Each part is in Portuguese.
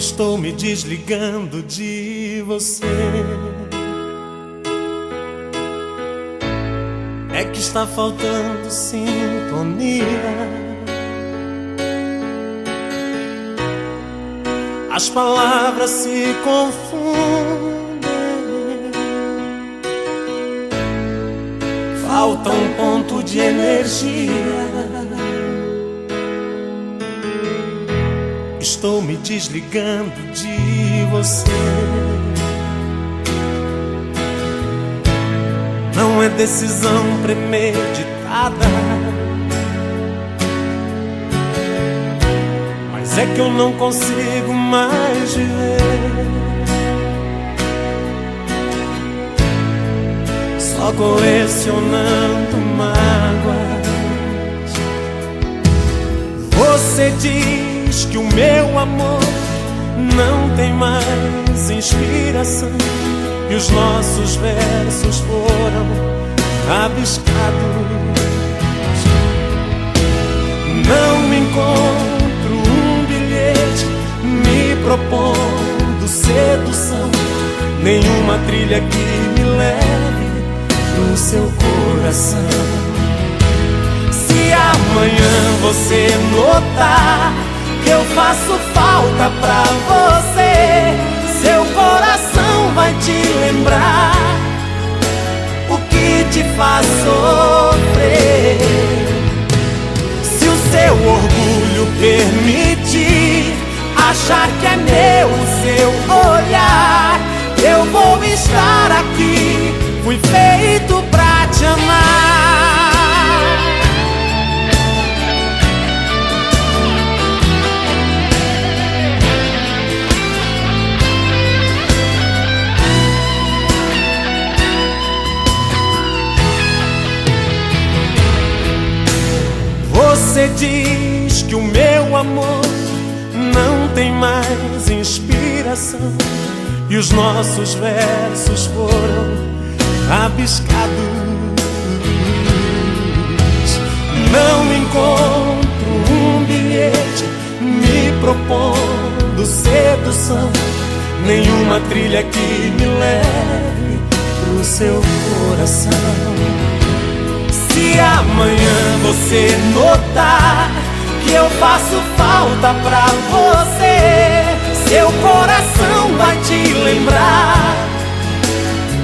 Estou me desligando de você. É que está faltando sintonia. As palavras se confundem. Falta um ponto de energia. Estou me desligando de você. Não é decisão premeditada. Mas é que eu não consigo mais viver. Só colecionando mágoas. Você diz que o meu amor não tem mais inspiração e os nossos versos foram rabiscados. Não encontro um bilhete me propondo sedução, nenhuma trilha que me leve no seu coração. Se amanhã você notar eu faço falta pra você. Seu coração vai te lembrar o que te faz sofrer. Se o seu orgulho permitir achar que é meu o seu olhar, eu vou estar aqui. Fui feito pra te amar. Você diz que o meu amor não tem mais inspiração e os nossos versos foram rabiscados. Não encontro um bilhete me propondo sedução, nenhuma trilha que me leve pro seu coração. Se amanhã você notar que eu faço falta pra você, seu coração vai te lembrar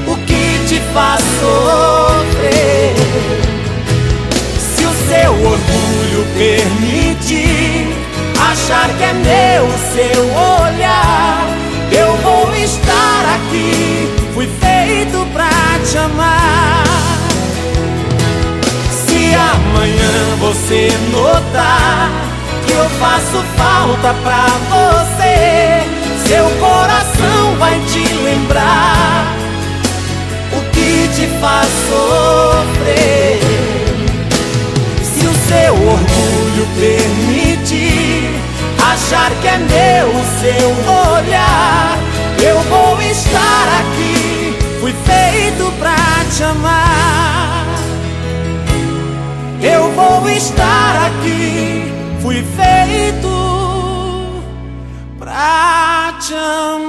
o que te faz sofrer. Se o seu orgulho permitir achar que é meu o seu você notar que eu faço falta pra você, seu coração vai te lembrar o que te faz sofrer. Se o seu orgulho permitir achar que é meu o seu olhar, eu vou estar aqui. Fui feito pra te amar. Eu vou estar aqui. Fui feito pra te amar.